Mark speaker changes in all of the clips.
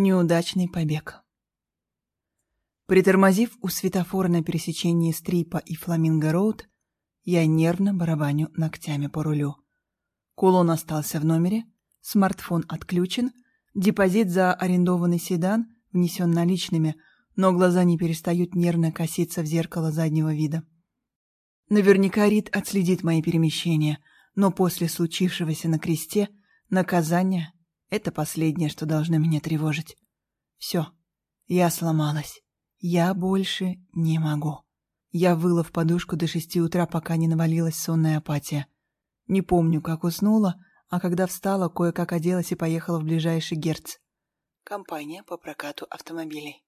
Speaker 1: Неудачный побег. Притормозив у светофора на пересечении Стрипа и Фламинго-Роуд, я нервно барабаню ногтями по рулю. Кулон остался в номере, смартфон отключен, депозит за арендованный седан внесен наличными, но глаза не перестают нервно коситься в зеркало заднего вида. Наверняка Рид отследит мои перемещения, но после случившегося на кресте наказание это последнее, что должно меня тревожить. Все, я сломалась. Я больше не могу. Я выла в подушку до шести утра, пока не навалилась сонная апатия. Не помню, как уснула, а когда встала, кое-как оделась и поехала в ближайший Герц. Компания по прокату автомобилей.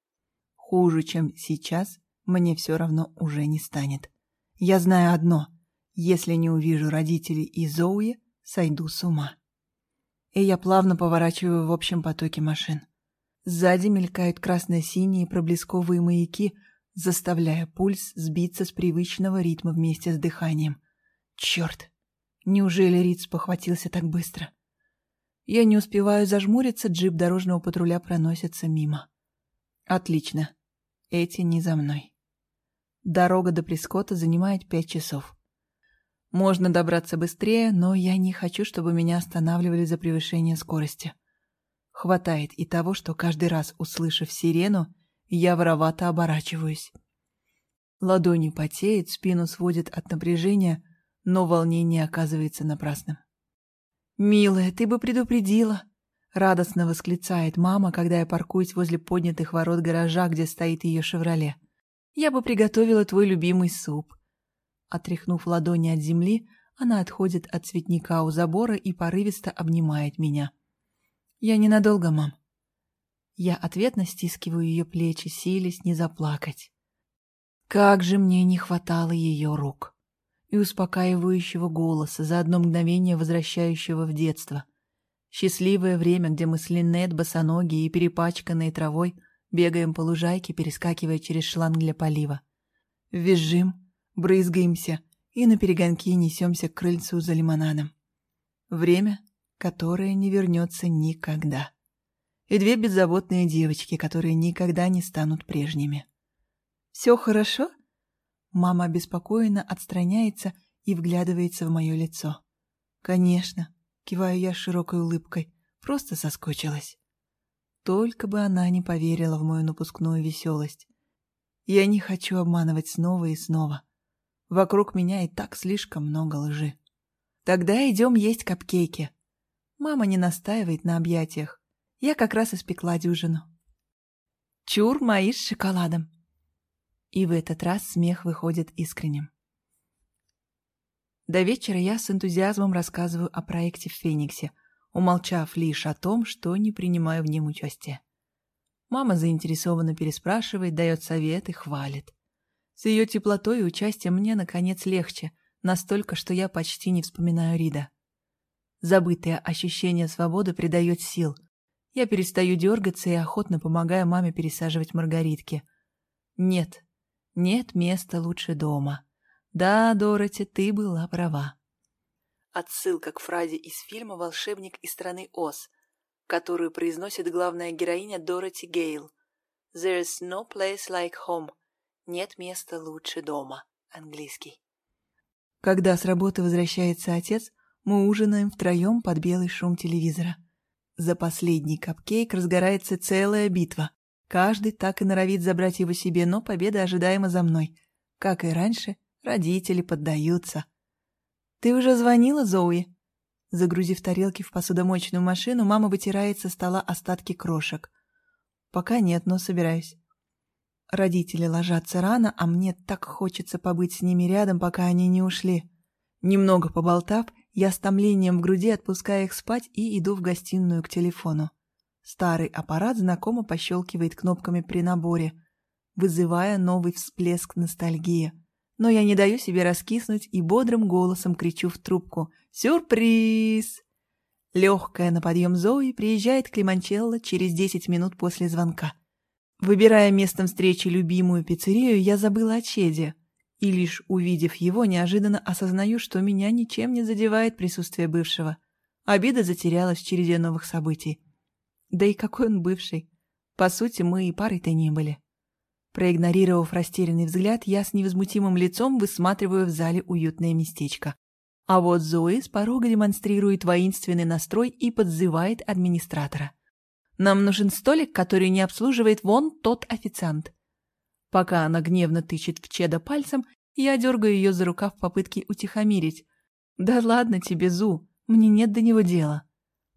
Speaker 1: Хуже, чем сейчас, мне все равно уже не станет. Я знаю одно. Если не увижу родителей и Зоуи, сойду с ума и я плавно поворачиваю в общем потоке машин. Сзади мелькают красно-синие проблесковые маяки, заставляя пульс сбиться с привычного ритма вместе с дыханием. Черт! Неужели Риц похватился так быстро? Я не успеваю зажмуриться, джип дорожного патруля проносится мимо. Отлично. Эти не за мной. Дорога до Прескота занимает пять часов. Можно добраться быстрее, но я не хочу, чтобы меня останавливали за превышение скорости. Хватает и того, что каждый раз, услышав сирену, я воровато оборачиваюсь. Ладони потеют, спину сводит от напряжения, но волнение оказывается напрасным. «Милая, ты бы предупредила!» — радостно восклицает мама, когда я паркуюсь возле поднятых ворот гаража, где стоит ее «Шевроле». «Я бы приготовила твой любимый суп. Отряхнув ладони от земли, она отходит от цветника у забора и порывисто обнимает меня. «Я ненадолго, мам». Я ответно стискиваю ее плечи, силясь не заплакать. Как же мне не хватало ее рук и успокаивающего голоса, за одно мгновение возвращающего в детство. Счастливое время, где мы с Линнет, босоногие и перепачканные травой, бегаем по лужайке, перескакивая через шланг для полива. Визжим, брызгаемся и на перегонки несемся к крыльцу за лимонадом. Время, которое не вернется никогда. И две беззаботные девочки, которые никогда не станут прежними. «Все хорошо?» Мама обеспокоенно отстраняется и вглядывается в мое лицо. «Конечно», — киваю я широкой улыбкой, просто соскучилась. Только бы она не поверила в мою напускную веселость. Я не хочу обманывать снова и снова. Вокруг меня и так слишком много лжи. Тогда идем есть капкейки. Мама не настаивает на объятиях. Я как раз испекла дюжину. Чур мои с шоколадом. И в этот раз смех выходит искренним. До вечера я с энтузиазмом рассказываю о проекте в Фениксе, умолчав лишь о том, что не принимаю в нем участие. Мама заинтересованно переспрашивает, дает советы, хвалит. С ее теплотой и участием мне, наконец, легче, настолько, что я почти не вспоминаю Рида. Забытое ощущение свободы придает сил. Я перестаю дергаться и охотно помогаю маме пересаживать маргаритки. Нет, нет места лучше дома. Да, Дороти, ты была права. Отсылка к фразе из фильма «Волшебник из страны Оз», которую произносит главная героиня Дороти Гейл. «There's no place like home», нет места лучше дома. Английский. Когда с работы возвращается отец, мы ужинаем втроем под белый шум телевизора. За последний капкейк разгорается целая битва. Каждый так и норовит забрать его себе, но победа ожидаема за мной. Как и раньше, родители поддаются. «Ты уже звонила, Зоуи?» Загрузив тарелки в посудомоечную машину, мама вытирает со стола остатки крошек. «Пока нет, но собираюсь». Родители ложатся рано, а мне так хочется побыть с ними рядом, пока они не ушли. Немного поболтав, я с томлением в груди отпускаю их спать и иду в гостиную к телефону. Старый аппарат знакомо пощелкивает кнопками при наборе, вызывая новый всплеск ностальгии. Но я не даю себе раскиснуть и бодрым голосом кричу в трубку «Сюрприз!». Легкая на подъем Зои приезжает к Лимончелло через 10 минут после звонка. Выбирая местом встречи любимую пиццерию, я забыла о Чеде. И лишь увидев его, неожиданно осознаю, что меня ничем не задевает присутствие бывшего. Обида затерялась в череде новых событий. Да и какой он бывший. По сути, мы и парой-то не были. Проигнорировав растерянный взгляд, я с невозмутимым лицом высматриваю в зале уютное местечко. А вот Зои с порога демонстрирует воинственный настрой и подзывает администратора. Нам нужен столик, который не обслуживает вон тот официант. Пока она гневно тычет в Чеда пальцем, я дергаю ее за рукав в попытке утихомирить. «Да ладно тебе, Зу, мне нет до него дела».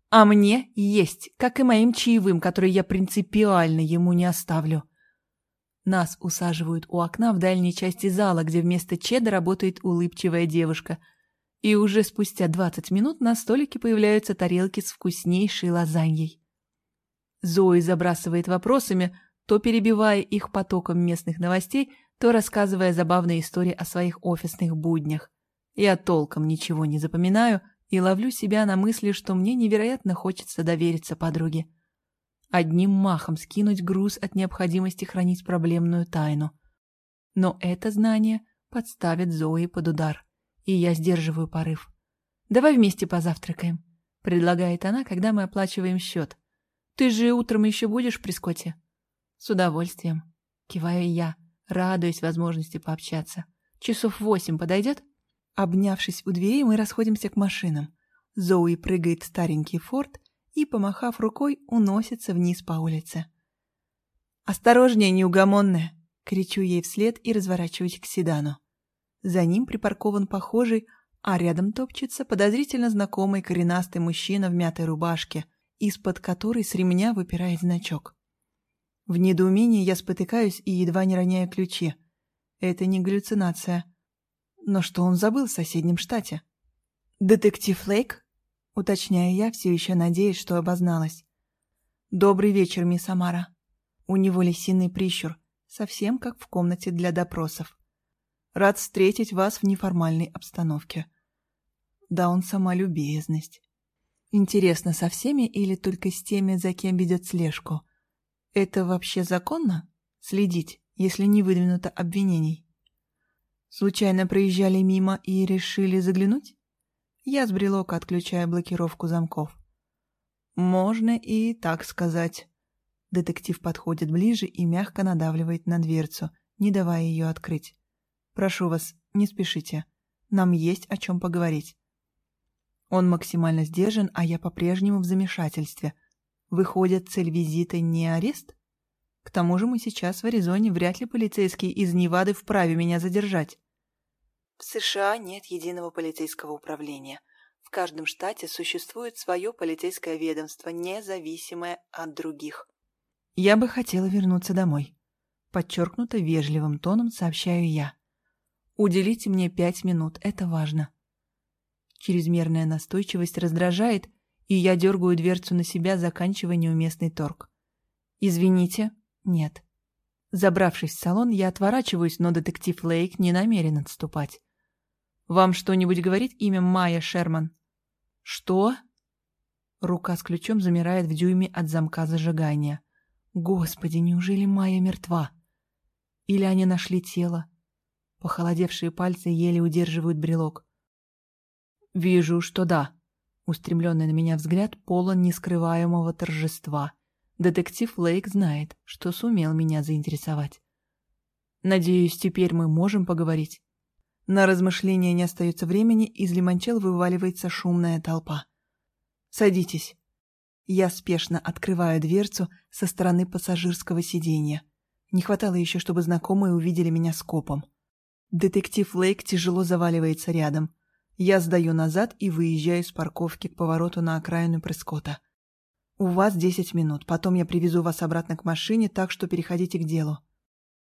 Speaker 1: «А мне есть, как и моим чаевым, который я принципиально ему не оставлю». Нас усаживают у окна в дальней части зала, где вместо Чеда работает улыбчивая девушка. И уже спустя 20 минут на столике появляются тарелки с вкуснейшей лазаньей. Зои забрасывает вопросами, то перебивая их потоком местных новостей, то рассказывая забавные истории о своих офисных буднях. Я толком ничего не запоминаю и ловлю себя на мысли, что мне невероятно хочется довериться подруге. Одним махом скинуть груз от необходимости хранить проблемную тайну. Но это знание подставит Зои под удар, и я сдерживаю порыв. «Давай вместе позавтракаем», — предлагает она, когда мы оплачиваем счет. «Ты же утром еще будешь при скоте?» «С удовольствием», — киваю я, радуясь возможности пообщаться. «Часов восемь подойдет?» Обнявшись у двери, мы расходимся к машинам. Зоуи прыгает в старенький форт и, помахав рукой, уносится вниз по улице. «Осторожнее, неугомонная!» — кричу ей вслед и разворачиваюсь к седану. За ним припаркован похожий, а рядом топчется подозрительно знакомый коренастый мужчина в мятой рубашке, из-под которой с ремня выпирает значок. В недоумении я спотыкаюсь и едва не роняю ключи. Это не галлюцинация. Но что он забыл в соседнем штате? «Детектив Лейк?» — уточняю я, все еще надеясь, что обозналась. «Добрый вечер, мисс Амара». У него лисиный прищур, совсем как в комнате для допросов. «Рад встретить вас в неформальной обстановке». Да, он сама любезность. Интересно, со всеми или только с теми, за кем ведет слежку? Это вообще законно? Следить, если не выдвинуто обвинений? Случайно проезжали мимо и решили заглянуть? Я с брелока отключаю блокировку замков. Можно и так сказать. Детектив подходит ближе и мягко надавливает на дверцу, не давая ее открыть. Прошу вас, не спешите. Нам есть о чем поговорить. Он максимально сдержан, а я по-прежнему в замешательстве. Выходит, цель визита не арест? К тому же мы сейчас в Аризоне, вряд ли полицейские из Невады вправе меня задержать. В США нет единого полицейского управления. В каждом штате существует свое полицейское ведомство, независимое от других. Я бы хотела вернуться домой. Подчеркнуто вежливым тоном сообщаю я. Уделите мне пять минут, это важно. Чрезмерная настойчивость раздражает, и я дергаю дверцу на себя, заканчивая неуместный торг. «Извините, нет». Забравшись в салон, я отворачиваюсь, но детектив Лейк не намерен отступать. «Вам что-нибудь говорит имя Майя Шерман?» «Что?» Рука с ключом замирает в дюйме от замка зажигания. «Господи, неужели Майя мертва?» Или они нашли тело? Похолодевшие пальцы еле удерживают брелок. «Вижу, что да». Устремленный на меня взгляд полон нескрываемого торжества. Детектив Лейк знает, что сумел меня заинтересовать. «Надеюсь, теперь мы можем поговорить?» На размышления не остается времени, из лимончел вываливается шумная толпа. «Садитесь». Я спешно открываю дверцу со стороны пассажирского сиденья. Не хватало еще, чтобы знакомые увидели меня скопом. Детектив Лейк тяжело заваливается рядом. Я сдаю назад и выезжаю с парковки к повороту на окраину Прескота. «У вас десять минут, потом я привезу вас обратно к машине, так что переходите к делу».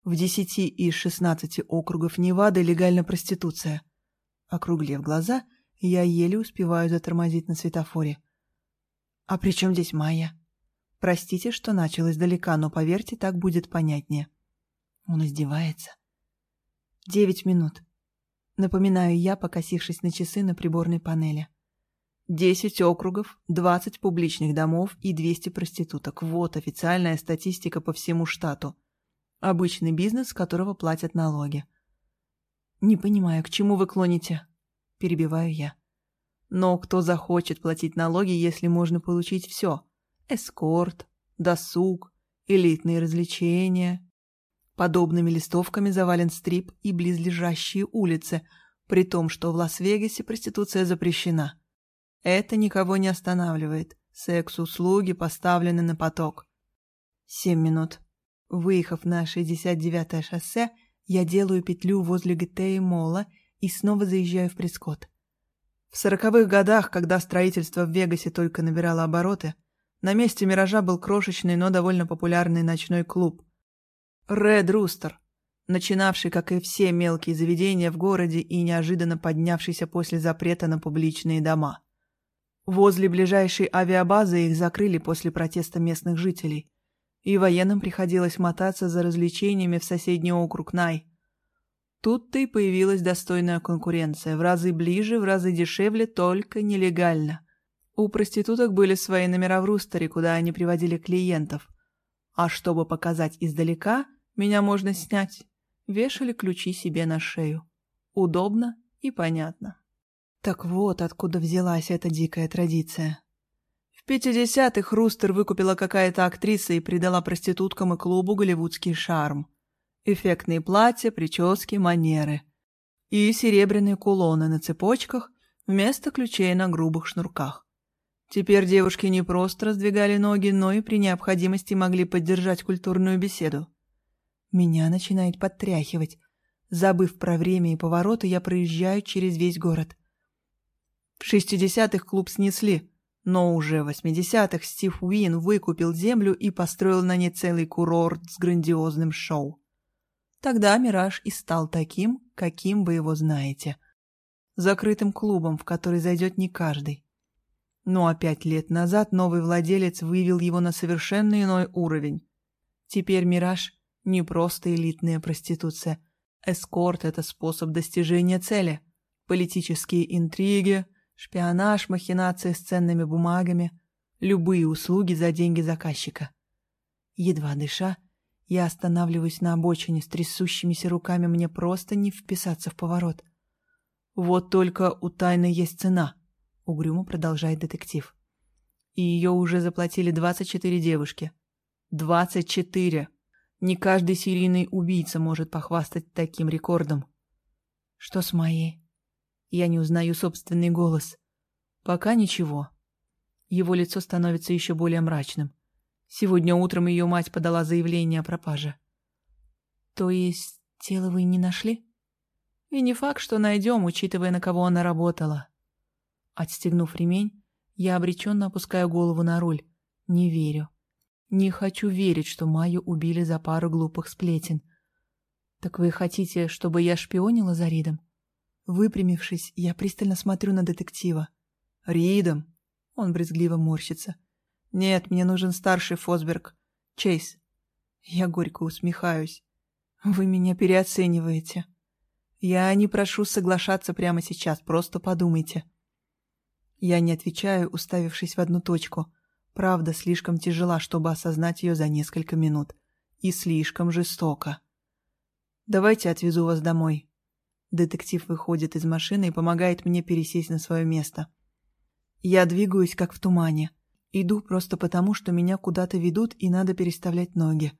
Speaker 1: В десяти из шестнадцати округов Невады легальна проституция. Округлив глаза, я еле успеваю затормозить на светофоре. «А при чем здесь Майя?» «Простите, что начал издалека, но поверьте, так будет понятнее». Он издевается. «Девять минут. Напоминаю я, покосившись на часы на приборной панели. Десять округов, двадцать публичных домов и двести проституток. Вот официальная статистика по всему штату. Обычный бизнес, с которого платят налоги. «Не понимаю, к чему вы клоните?» Перебиваю я. «Но кто захочет платить налоги, если можно получить все? Эскорт, досуг, элитные развлечения. Подобными листовками завален стрип и близлежащие улицы, при том, что в Лас-Вегасе проституция запрещена. Это никого не останавливает. Секс-услуги поставлены на поток. Семь минут. Выехав на 69-е шоссе, я делаю петлю возле ГТ и Мола и снова заезжаю в Прескотт. В сороковых годах, когда строительство в Вегасе только набирало обороты, на месте «Миража» был крошечный, но довольно популярный ночной клуб. «Ред Рустер», начинавший, как и все мелкие заведения в городе и неожиданно поднявшийся после запрета на публичные дома. Возле ближайшей авиабазы их закрыли после протеста местных жителей, и военным приходилось мотаться за развлечениями в соседний округ Най. Тут-то и появилась достойная конкуренция, в разы ближе, в разы дешевле, только нелегально. У проституток были свои номера в Рустере, куда они приводили клиентов. А чтобы показать издалека, меня можно снять. Вешали ключи себе на шею. Удобно и понятно. Так вот, откуда взялась эта дикая традиция. В 50-х Рустер выкупила какая-то актриса и придала проституткам и клубу голливудский шарм. Эффектные платья, прически, манеры. И серебряные кулоны на цепочках вместо ключей на грубых шнурках. Теперь девушки не просто раздвигали ноги, но и при необходимости могли поддержать культурную беседу. Меня начинает подтряхивать. Забыв про время и повороты, я проезжаю через весь город. В 60-х клуб снесли, но уже в 80-х Стив Уин выкупил землю и построил на ней целый курорт с грандиозным шоу. Тогда «Мираж» и стал таким, каким вы его знаете. Закрытым клубом, в который зайдет не каждый. Ну а пять лет назад новый владелец вывел его на совершенно иной уровень. Теперь «Мираж» — не просто элитная проституция. Эскорт — это способ достижения цели. Политические интриги, шпионаж, махинации с ценными бумагами, любые услуги за деньги заказчика. Едва дыша, я останавливаюсь на обочине с трясущимися руками, мне просто не вписаться в поворот. Вот только у тайны есть цена, угрюмо продолжает детектив. И ее уже заплатили 24 девушки. 24! Не каждый серийный убийца может похвастать таким рекордом. Что с моей? Я не узнаю собственный голос. Пока ничего. Его лицо становится еще более мрачным. Сегодня утром ее мать подала заявление о пропаже. То есть тело вы не нашли? И не факт, что найдем, учитывая, на кого она работала. Отстегнув ремень, я обреченно опускаю голову на руль. Не верю. Не хочу верить, что Майю убили за пару глупых сплетен. Так вы хотите, чтобы я шпионила за Ридом? Выпрямившись, я пристально смотрю на детектива. Ридом? Он брезгливо морщится. Нет, мне нужен старший Фосберг. Чейз. Я горько усмехаюсь. Вы меня переоцениваете. Я не прошу соглашаться прямо сейчас, просто подумайте. Я не отвечаю, уставившись в одну точку. Правда слишком тяжела, чтобы осознать ее за несколько минут. И слишком жестоко. Давайте отвезу вас домой. Детектив выходит из машины и помогает мне пересесть на свое место. Я двигаюсь, как в тумане. Иду просто потому, что меня куда-то ведут и надо переставлять ноги.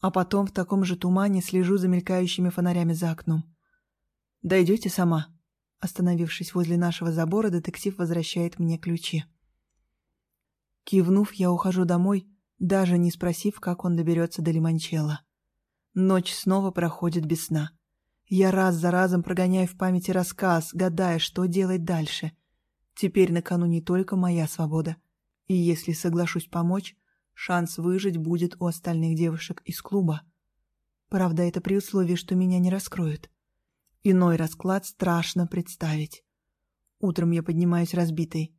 Speaker 1: А потом в таком же тумане слежу за мелькающими фонарями за окном. «Дойдете сама?» Остановившись возле нашего забора, детектив возвращает мне ключи. Кивнув, я ухожу домой, даже не спросив, как он доберется до Лимончелло. Ночь снова проходит без сна. Я раз за разом прогоняю в памяти рассказ, гадая, что делать дальше. Теперь на кону не только моя свобода, и если соглашусь помочь, шанс выжить будет у остальных девушек из клуба. Правда, это при условии, что меня не раскроют. Иной расклад страшно представить. Утром я поднимаюсь разбитой.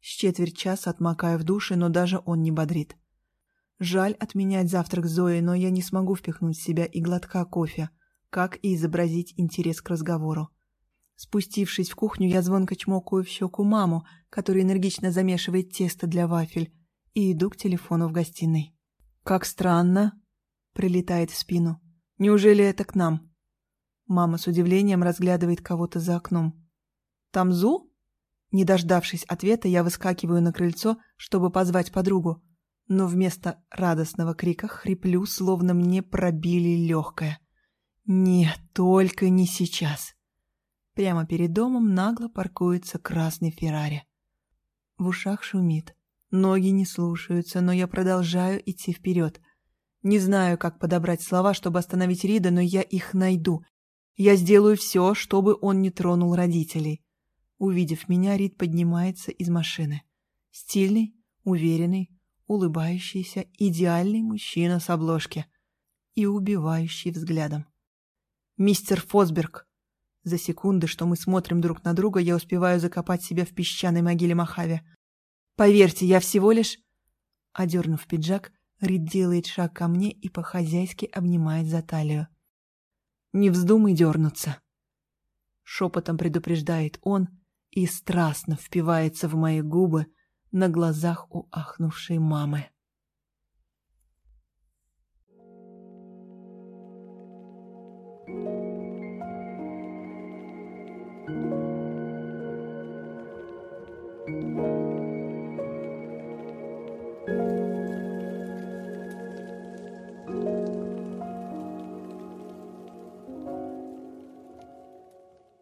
Speaker 1: С четверть часа отмокаю в душе, но даже он не бодрит. Жаль отменять завтрак Зои, но я не смогу впихнуть в себя и глотка кофе, как и изобразить интерес к разговору. Спустившись в кухню, я звонко чмокаю в щеку маму, которая энергично замешивает тесто для вафель, и иду к телефону в гостиной. «Как странно!» — прилетает в спину. «Неужели это к нам?» Мама с удивлением разглядывает кого-то за окном. «Там Зу?» Не дождавшись ответа, я выскакиваю на крыльцо, чтобы позвать подругу. но вместо радостного крика хриплю, словно мне пробили легкое. Нет, только не сейчас. Прямо перед домом нагло паркуется красный Феррари. В ушах шумит, ноги не слушаются, но я продолжаю идти вперед. Не знаю, как подобрать слова, чтобы остановить Рида, но я их найду. Я сделаю все, чтобы он не тронул родителей. Увидев меня, Рид поднимается из машины. Стильный, уверенный, улыбающийся, идеальный мужчина с обложки и убивающий взглядом. «Мистер Фосберг!» За секунды, что мы смотрим друг на друга, я успеваю закопать себя в песчаной могиле Махави. «Поверьте, я всего лишь...» Одернув пиджак, Рид делает шаг ко мне и по-хозяйски обнимает за талию. «Не вздумай дернуться!» Шепотом предупреждает он и страстно впивается в мои губы на глазах у ахнувшей мамы.